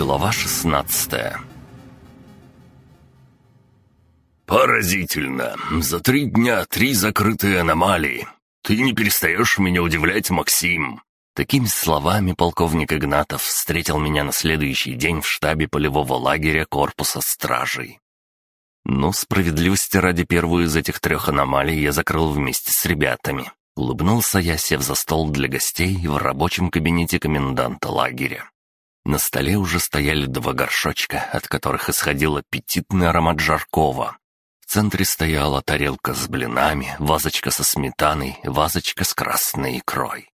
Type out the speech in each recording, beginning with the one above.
Глава 16 «Поразительно! За три дня три закрытые аномалии! Ты не перестаешь меня удивлять, Максим!» Такими словами полковник Игнатов встретил меня на следующий день в штабе полевого лагеря корпуса стражей. Ну, справедливости ради первую из этих трех аномалий я закрыл вместе с ребятами. Улыбнулся я, сев за стол для гостей в рабочем кабинете коменданта лагеря. На столе уже стояли два горшочка, от которых исходил аппетитный аромат жаркого. В центре стояла тарелка с блинами, вазочка со сметаной, вазочка с красной икрой.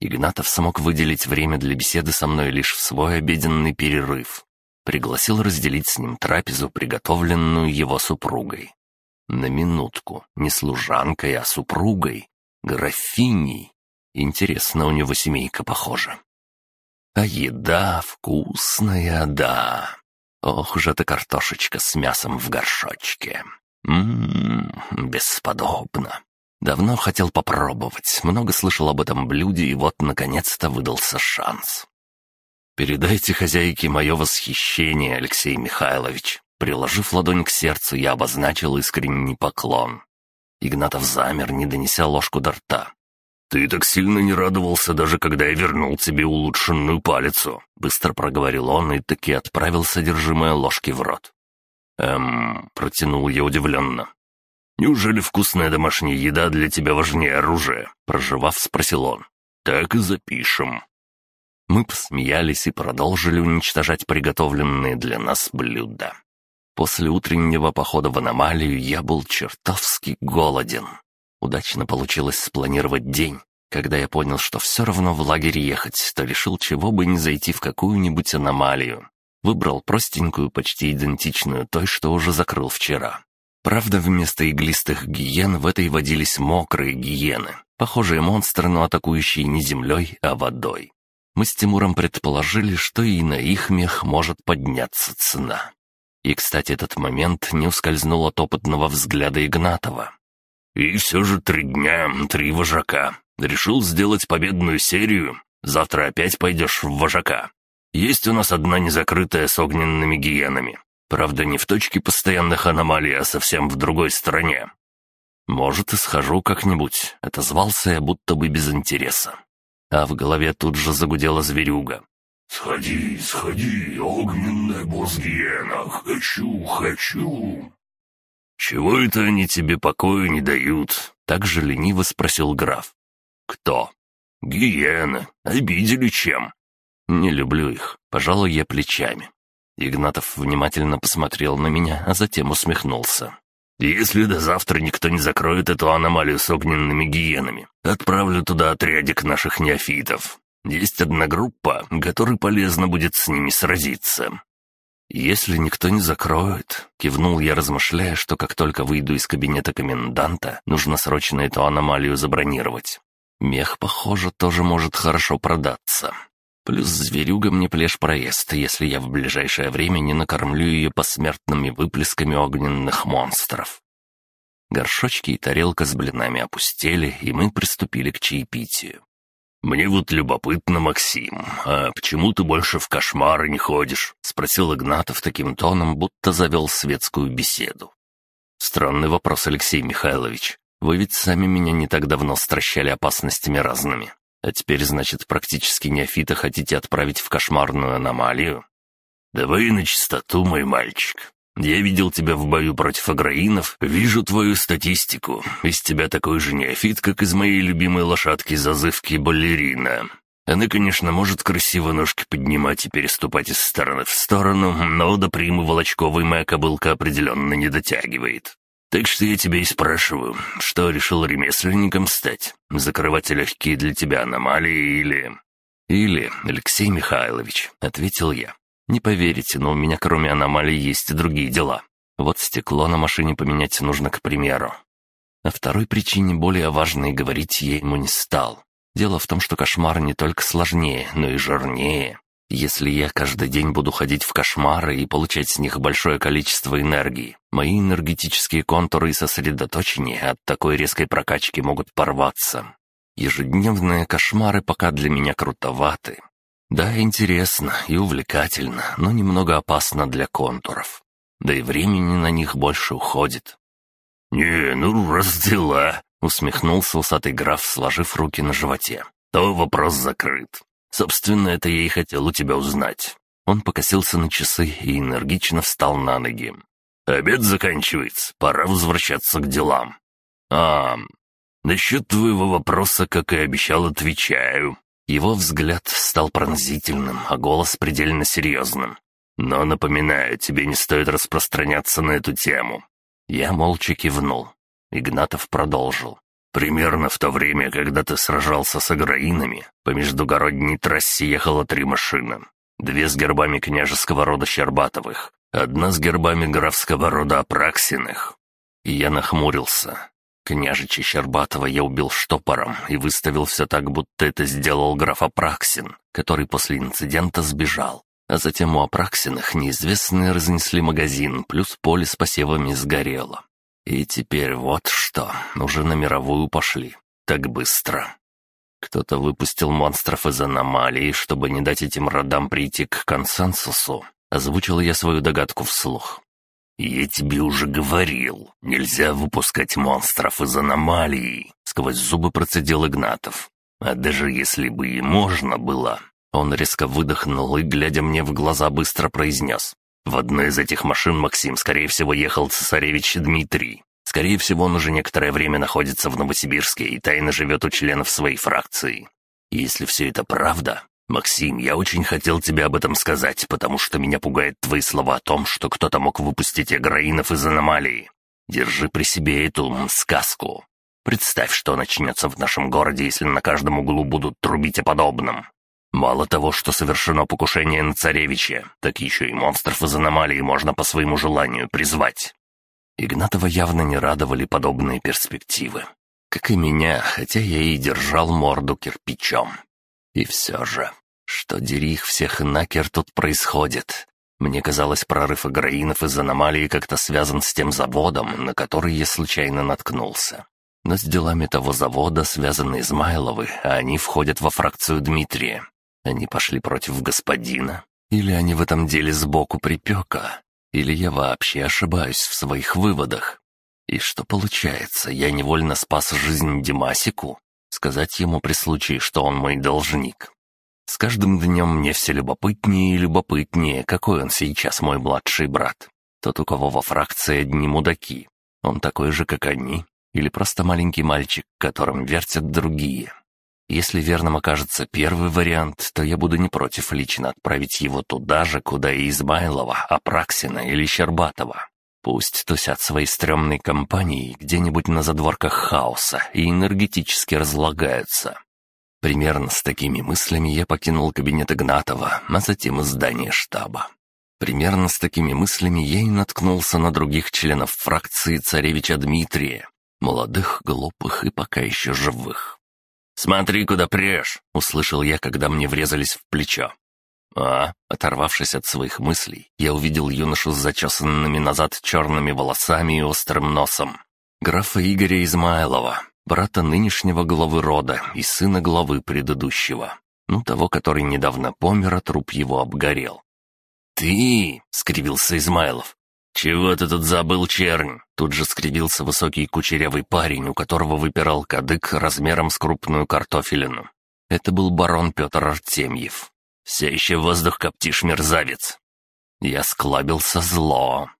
Игнатов смог выделить время для беседы со мной лишь в свой обеденный перерыв. Пригласил разделить с ним трапезу, приготовленную его супругой. На минутку, не служанкой, а супругой, графиней. Интересно, у него семейка похожа. А еда вкусная, да. Ох уж эта картошечка с мясом в горшочке. Ммм, бесподобно. Давно хотел попробовать, много слышал об этом блюде, и вот, наконец-то, выдался шанс. «Передайте хозяйке мое восхищение, Алексей Михайлович». Приложив ладонь к сердцу, я обозначил искренний поклон. Игнатов замер, не донеся ложку до рта. «Ты так сильно не радовался, даже когда я вернул тебе улучшенную палицу», — быстро проговорил он и таки отправил содержимое ложки в рот. «Эм...» — протянул я удивленно. «Неужели вкусная домашняя еда для тебя важнее оружия?» — проживав, спросил он. «Так и запишем». Мы посмеялись и продолжили уничтожать приготовленные для нас блюда. После утреннего похода в аномалию я был чертовски голоден. Удачно получилось спланировать день. Когда я понял, что все равно в лагерь ехать, то решил, чего бы не зайти в какую-нибудь аномалию. Выбрал простенькую, почти идентичную той, что уже закрыл вчера. Правда, вместо иглистых гиен в этой водились мокрые гиены, похожие монстры, но атакующие не землей, а водой. Мы с Тимуром предположили, что и на их мех может подняться цена. И, кстати, этот момент не ускользнул от опытного взгляда Игнатова. И все же три дня, три вожака. Решил сделать победную серию. Завтра опять пойдешь в вожака. Есть у нас одна незакрытая с огненными гиенами. Правда, не в точке постоянных аномалий, а совсем в другой стороне. Может, и схожу как-нибудь. Отозвался я будто бы без интереса. А в голове тут же загудела зверюга. «Сходи, сходи, огненная босс гиена, хочу, хочу!» «Чего это они тебе покоя не дают?» — так же лениво спросил граф. «Кто?» «Гиены. Обидели чем?» «Не люблю их. Пожалуй, я плечами». Игнатов внимательно посмотрел на меня, а затем усмехнулся. «Если до завтра никто не закроет эту аномалию с огненными гиенами, отправлю туда отрядик наших неофитов. Есть одна группа, которой полезно будет с ними сразиться. «Если никто не закроет», — кивнул я, размышляя, что как только выйду из кабинета коменданта, нужно срочно эту аномалию забронировать. Мех, похоже, тоже может хорошо продаться. Плюс зверюга мне плешь проезд, если я в ближайшее время не накормлю ее посмертными выплесками огненных монстров. Горшочки и тарелка с блинами опустели, и мы приступили к чаепитию. «Мне вот любопытно, Максим, а почему ты больше в кошмары не ходишь?» — спросил Игнатов таким тоном, будто завел светскую беседу. «Странный вопрос, Алексей Михайлович. Вы ведь сами меня не так давно стращали опасностями разными. А теперь, значит, практически неофита хотите отправить в кошмарную аномалию?» «Давай на чистоту, мой мальчик. Я видел тебя в бою против аграинов, вижу твою статистику. Из тебя такой же неофит, как из моей любимой лошадки зазывки балерина. Она, конечно, может красиво ножки поднимать и переступать из стороны в сторону, но до примы Волочковой моя кобылка определенно не дотягивает. Так что я тебя и спрашиваю, что решил ремесленником стать? Закрывать легкие для тебя аномалии или...» «Или, Алексей Михайлович», — ответил я. Не поверите, но у меня кроме аномалий есть и другие дела. Вот стекло на машине поменять нужно, к примеру. О второй причине, более важной, говорить я ему не стал. Дело в том, что кошмар не только сложнее, но и жирнее. Если я каждый день буду ходить в кошмары и получать с них большое количество энергии, мои энергетические контуры и сосредоточения от такой резкой прокачки могут порваться. Ежедневные кошмары пока для меня крутоваты, Да, интересно и увлекательно, но немного опасно для контуров. Да и времени на них больше уходит. «Не, ну раз дела», — усмехнулся усатый граф, сложив руки на животе. «То вопрос закрыт. Собственно, это я и хотел у тебя узнать». Он покосился на часы и энергично встал на ноги. «Обед заканчивается, пора возвращаться к делам». «А, насчет твоего вопроса, как и обещал, отвечаю». Его взгляд стал пронзительным, а голос предельно серьезным. «Но напоминаю, тебе не стоит распространяться на эту тему». Я молча кивнул. Игнатов продолжил. «Примерно в то время, когда ты сражался с аграинами, по междугородней трассе ехало три машины. Две с гербами княжеского рода Щербатовых, одна с гербами графского рода Апраксиных». И я нахмурился. Княжича Щербатова я убил штопором и выставил все так, будто это сделал граф Апраксин, который после инцидента сбежал. А затем у Апраксиных неизвестные разнесли магазин, плюс поле с посевами сгорело. И теперь вот что, уже на мировую пошли. Так быстро. Кто-то выпустил монстров из аномалии, чтобы не дать этим родам прийти к консенсусу. Озвучил я свою догадку вслух. «Я тебе уже говорил, нельзя выпускать монстров из аномалии», — сквозь зубы процедил Игнатов. «А даже если бы и можно было...» Он резко выдохнул и, глядя мне в глаза, быстро произнес. «В одной из этих машин Максим, скорее всего, ехал цесаревич Дмитрий. Скорее всего, он уже некоторое время находится в Новосибирске и тайно живет у членов своей фракции. если все это правда, «Максим, я очень хотел тебе об этом сказать, потому что меня пугают твои слова о том, что кто-то мог выпустить аграинов из аномалии. Держи при себе эту сказку. Представь, что начнется в нашем городе, если на каждом углу будут трубить о подобном. Мало того, что совершено покушение на царевича, так еще и монстров из аномалии можно по своему желанию призвать». Игнатова явно не радовали подобные перспективы. Как и меня, хотя я и держал морду кирпичом. И все же, что дери их всех накер тут происходит? Мне казалось, прорыв аграинов из аномалии как-то связан с тем заводом, на который я случайно наткнулся. Но с делами того завода связаны Измайловы, а они входят во фракцию Дмитрия. Они пошли против господина? Или они в этом деле сбоку припека? Или я вообще ошибаюсь в своих выводах? И что получается, я невольно спас жизнь Димасику? Сказать ему при случае, что он мой должник. С каждым днем мне все любопытнее и любопытнее, какой он сейчас мой младший брат. Тот, у кого во фракции одни мудаки. Он такой же, как они. Или просто маленький мальчик, которым вертят другие. Если верным окажется первый вариант, то я буду не против лично отправить его туда же, куда и Измайлова, Апраксина или Щербатова. Пусть тусят своей стрёмной компанией где-нибудь на задворках хаоса и энергетически разлагаются. Примерно с такими мыслями я покинул кабинет Игнатова, а затем и здание штаба. Примерно с такими мыслями я и наткнулся на других членов фракции царевича Дмитрия, молодых, глупых и пока еще живых. «Смотри, куда прешь!» — услышал я, когда мне врезались в плечо. А, оторвавшись от своих мыслей, я увидел юношу с зачесанными назад черными волосами и острым носом. Графа Игоря Измайлова, брата нынешнего главы рода и сына главы предыдущего. Ну, того, который недавно помер, а труп его обгорел. «Ты!» — скривился Измайлов. «Чего ты тут забыл, чернь?» Тут же скривился высокий кучерявый парень, у которого выпирал кадык размером с крупную картофелину. Это был барон Петр Артемьев. Все еще воздух коптишь, мерзавец!» Я склабился зло.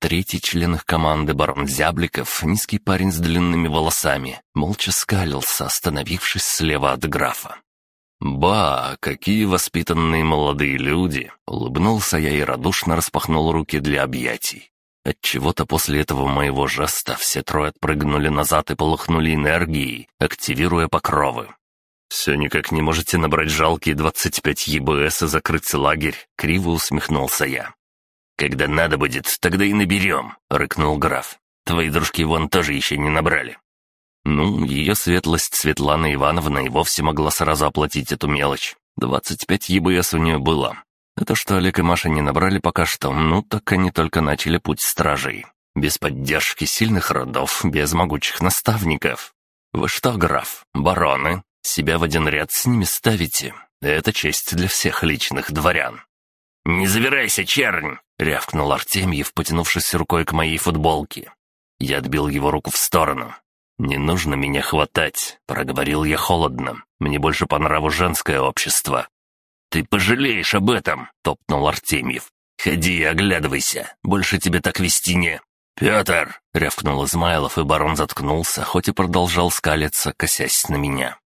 Третий член их команды, барон Зябликов, низкий парень с длинными волосами, молча скалился, остановившись слева от графа. «Ба, какие воспитанные молодые люди!» — улыбнулся я и радушно распахнул руки для объятий. Отчего-то после этого моего жеста все трое отпрыгнули назад и полыхнули энергией, активируя покровы. «Все никак не можете набрать жалкие 25 ЕБС и закрыть лагерь», — криво усмехнулся я. «Когда надо будет, тогда и наберем», — рыкнул граф. «Твои дружки вон тоже еще не набрали». Ну, ее светлость Светлана Ивановна и вовсе могла сразу оплатить эту мелочь. 25 ЕБС у нее было. А то, что Олег и Маша не набрали пока что, ну, так они только начали путь стражей. Без поддержки сильных родов, без могучих наставников. Вы что, граф, бароны, себя в один ряд с ними ставите? Это честь для всех личных дворян». «Не завирайся, чернь!» — рявкнул Артемьев, потянувшись рукой к моей футболке. Я отбил его руку в сторону. «Не нужно меня хватать», — проговорил я холодно. «Мне больше по нраву женское общество». «Ты пожалеешь об этом», — топнул Артемьев. «Ходи и оглядывайся, больше тебе так вести не...» «Петр!» — рявкнул Измайлов, и барон заткнулся, хоть и продолжал скалиться, косясь на меня.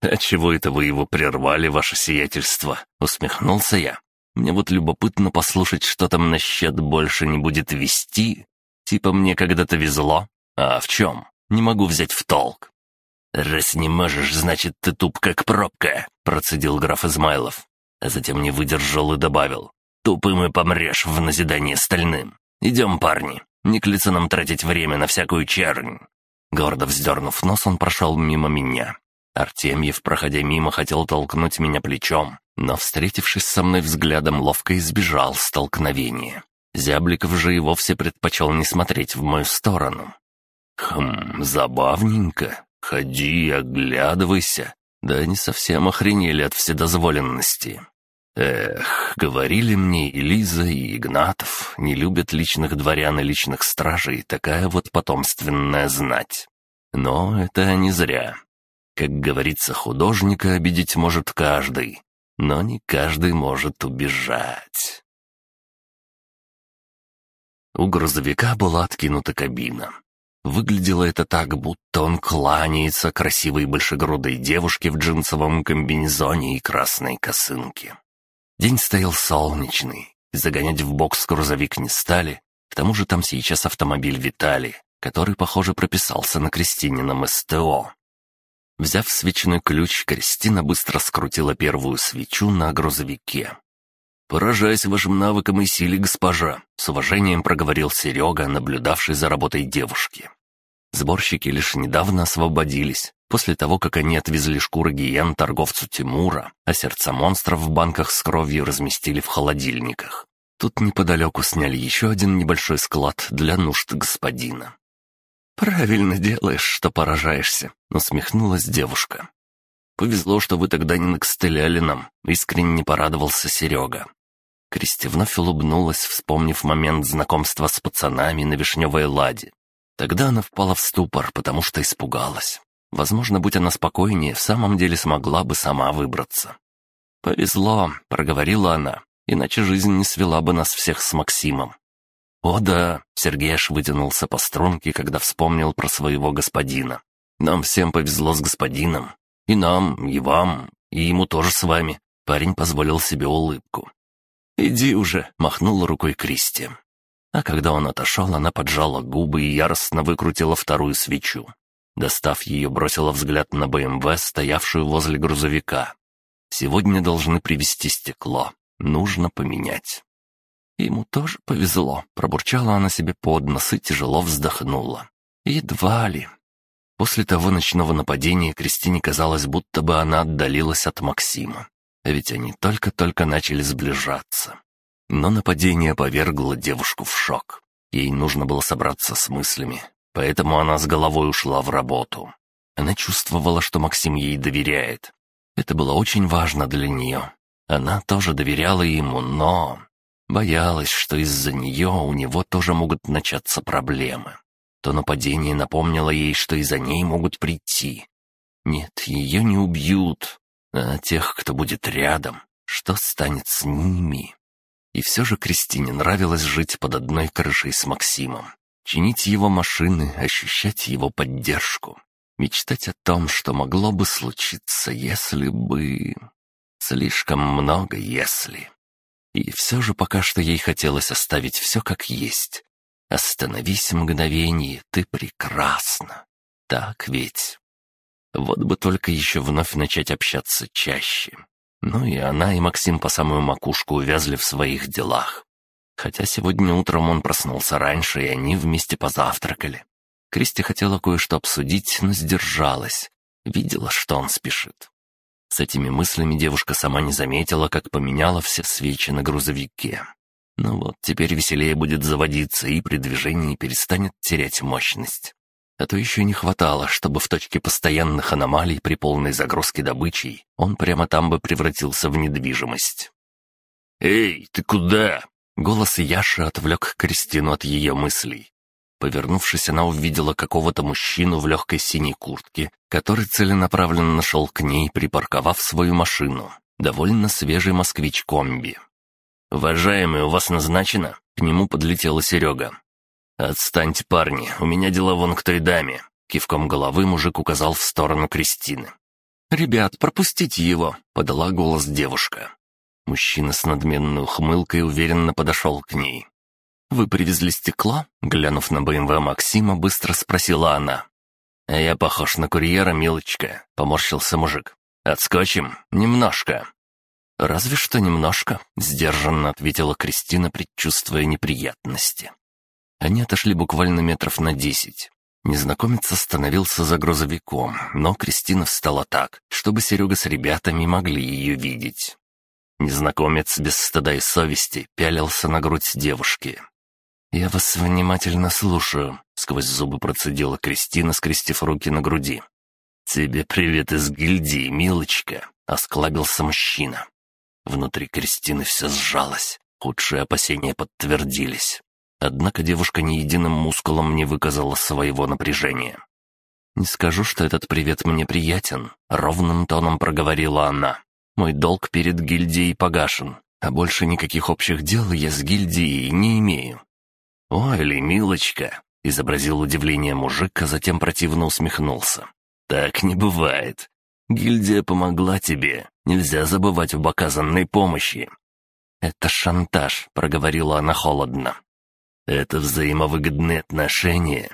«А чего это вы его прервали, ваше сиятельство?» — усмехнулся я. «Мне вот любопытно послушать, что там насчет больше не будет вести. Типа мне когда-то везло. А в чем? Не могу взять в толк». «Раз не можешь, значит, ты туп как пробка», — процедил граф Измайлов. А затем не выдержал и добавил. «Тупым и помрешь в назидание стальным. Идем, парни, не к лицу нам тратить время на всякую чернь». Гордо вздернув нос, он прошел мимо меня. Артемьев, проходя мимо, хотел толкнуть меня плечом, но, встретившись со мной взглядом, ловко избежал столкновения. Зябликов же и вовсе предпочел не смотреть в мою сторону. «Хм, забавненько. Ходи, оглядывайся. Да они совсем охренели от вседозволенности. Эх, говорили мне и Лиза, и Игнатов, не любят личных дворян и личных стражей, такая вот потомственная знать. Но это не зря. Как говорится, художника обидеть может каждый, но не каждый может убежать. У грузовика была откинута кабина. Выглядело это так, будто он кланяется красивой большегрудой девушке в джинсовом комбинезоне и красной косынке. День стоял солнечный, загонять в бокс грузовик не стали, к тому же там сейчас автомобиль Витали, который, похоже, прописался на Кристинином СТО. Взяв свечной ключ, Кристина быстро скрутила первую свечу на грузовике. «Поражаясь вашим навыкам и силе, госпожа», — с уважением проговорил Серега, наблюдавший за работой девушки. Сборщики лишь недавно освободились, после того, как они отвезли шкуры гиен торговцу Тимура, а сердца монстров в банках с кровью разместили в холодильниках. Тут неподалеку сняли еще один небольшой склад для нужд господина. «Правильно делаешь, что поражаешься», — усмехнулась девушка. «Повезло, что вы тогда не накостыляли нам», — искренне порадовался Серега. Кристи вновь улыбнулась, вспомнив момент знакомства с пацанами на Вишневой Ладе. Тогда она впала в ступор, потому что испугалась. Возможно, будь она спокойнее, в самом деле смогла бы сама выбраться. «Повезло», — проговорила она, «иначе жизнь не свела бы нас всех с Максимом». «О да», — Сергей аж вытянулся по струнке, когда вспомнил про своего господина. «Нам всем повезло с господином. И нам, и вам, и ему тоже с вами». Парень позволил себе улыбку. «Иди уже», — махнула рукой Кристи. А когда он отошел, она поджала губы и яростно выкрутила вторую свечу. Достав ее, бросила взгляд на БМВ, стоявшую возле грузовика. «Сегодня должны привезти стекло. Нужно поменять». Ему тоже повезло, пробурчала она себе под нос и тяжело вздохнула. Едва ли. После того ночного нападения Кристине казалось, будто бы она отдалилась от Максима. А ведь они только-только начали сближаться. Но нападение повергло девушку в шок. Ей нужно было собраться с мыслями, поэтому она с головой ушла в работу. Она чувствовала, что Максим ей доверяет. Это было очень важно для нее. Она тоже доверяла ему, но... Боялась, что из-за нее у него тоже могут начаться проблемы. То нападение напомнило ей, что и за ней могут прийти. Нет, ее не убьют, а тех, кто будет рядом, что станет с ними? И все же Кристине нравилось жить под одной крышей с Максимом, чинить его машины, ощущать его поддержку, мечтать о том, что могло бы случиться, если бы... Слишком много «если». И все же пока что ей хотелось оставить все как есть. «Остановись мгновение, ты прекрасна». Так ведь? Вот бы только еще вновь начать общаться чаще. Ну и она, и Максим по самую макушку увязли в своих делах. Хотя сегодня утром он проснулся раньше, и они вместе позавтракали. Кристи хотела кое-что обсудить, но сдержалась. Видела, что он спешит. С этими мыслями девушка сама не заметила, как поменяла все свечи на грузовике. Ну вот, теперь веселее будет заводиться и при движении перестанет терять мощность. А то еще не хватало, чтобы в точке постоянных аномалий при полной загрузке добычей он прямо там бы превратился в недвижимость. «Эй, ты куда?» Голос Яши отвлек Кристину от ее мыслей. Повернувшись, она увидела какого-то мужчину в легкой синей куртке, который целенаправленно шел к ней, припарковав свою машину. Довольно свежий москвич-комби. «Уважаемый, у вас назначено?» К нему подлетела Серега. «Отстаньте, парни, у меня дела вон к той даме». Кивком головы мужик указал в сторону Кристины. «Ребят, пропустите его!» — подала голос девушка. Мужчина с надменной ухмылкой уверенно подошел к ней. «Вы привезли стекло?» — глянув на БМВ Максима, быстро спросила она. «А я похож на курьера, милочка», — поморщился мужик. «Отскочим? Немножко». «Разве что немножко», — сдержанно ответила Кристина, предчувствуя неприятности. Они отошли буквально метров на десять. Незнакомец остановился за грузовиком, но Кристина встала так, чтобы Серега с ребятами могли ее видеть. Незнакомец без стыда и совести пялился на грудь девушки. «Я вас внимательно слушаю», — сквозь зубы процедила Кристина, скрестив руки на груди. «Тебе привет из гильдии, милочка», — осклабился мужчина. Внутри Кристины все сжалось, худшие опасения подтвердились. Однако девушка ни единым мускулом не выказала своего напряжения. «Не скажу, что этот привет мне приятен», — ровным тоном проговорила она. «Мой долг перед гильдией погашен, а больше никаких общих дел я с гильдией не имею». «Ой, ли, милочка!» — изобразил удивление мужик, а затем противно усмехнулся. «Так не бывает. Гильдия помогла тебе. Нельзя забывать об оказанной помощи». «Это шантаж», — проговорила она холодно. Это взаимовыгодные отношения.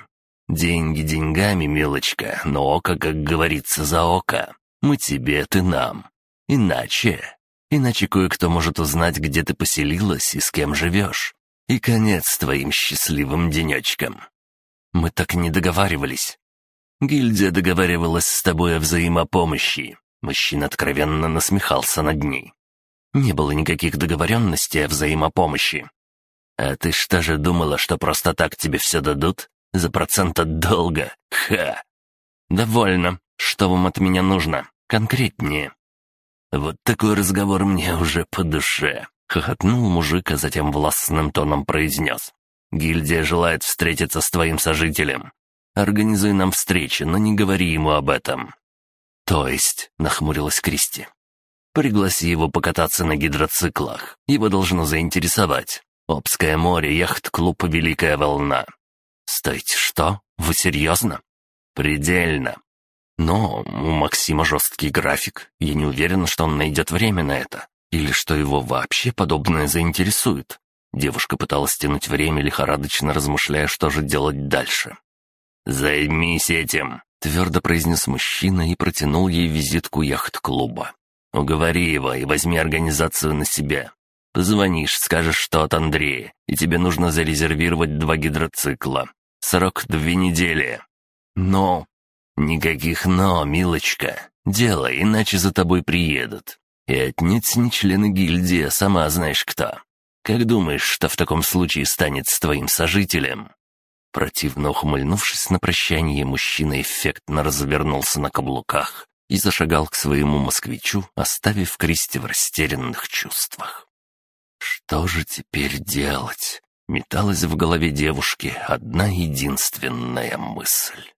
Деньги деньгами, мелочка, но око, как говорится, за око. Мы тебе, ты нам. Иначе... Иначе кое-кто может узнать, где ты поселилась и с кем живешь. И конец твоим счастливым денечкам. Мы так не договаривались. Гильдия договаривалась с тобой о взаимопомощи. Мужчина откровенно насмехался над ней. Не было никаких договоренностей о взаимопомощи. «А ты что же думала, что просто так тебе все дадут? За процент от долга? Ха!» «Довольно. Что вам от меня нужно? Конкретнее». «Вот такой разговор мне уже по душе», — хохотнул мужик, а затем властным тоном произнес. «Гильдия желает встретиться с твоим сожителем. Организуй нам встречи, но не говори ему об этом». «То есть?» — нахмурилась Кристи. «Пригласи его покататься на гидроциклах. Его должно заинтересовать. Обское море, яхт-клуб «Великая волна». «Стойте, что? Вы серьезно?» «Предельно». «Но у Максима жесткий график. Я не уверен, что он найдет время на это. Или что его вообще подобное заинтересует». Девушка пыталась тянуть время, лихорадочно размышляя, что же делать дальше. «Займись этим», — твердо произнес мужчина и протянул ей визитку яхт-клуба. «Уговори его и возьми организацию на себя. Позвонишь, скажешь, что от Андрея, и тебе нужно зарезервировать два гидроцикла. Срок две недели. Но... Никаких «но», милочка. Делай, иначе за тобой приедут. И отнюдь не члены гильдии, а сама знаешь кто. Как думаешь, что в таком случае станет с твоим сожителем?» Противно ухмыльнувшись на прощание, мужчина эффектно развернулся на каблуках и зашагал к своему москвичу, оставив Кристи в растерянных чувствах. Что же теперь делать? Металась в голове девушки одна единственная мысль.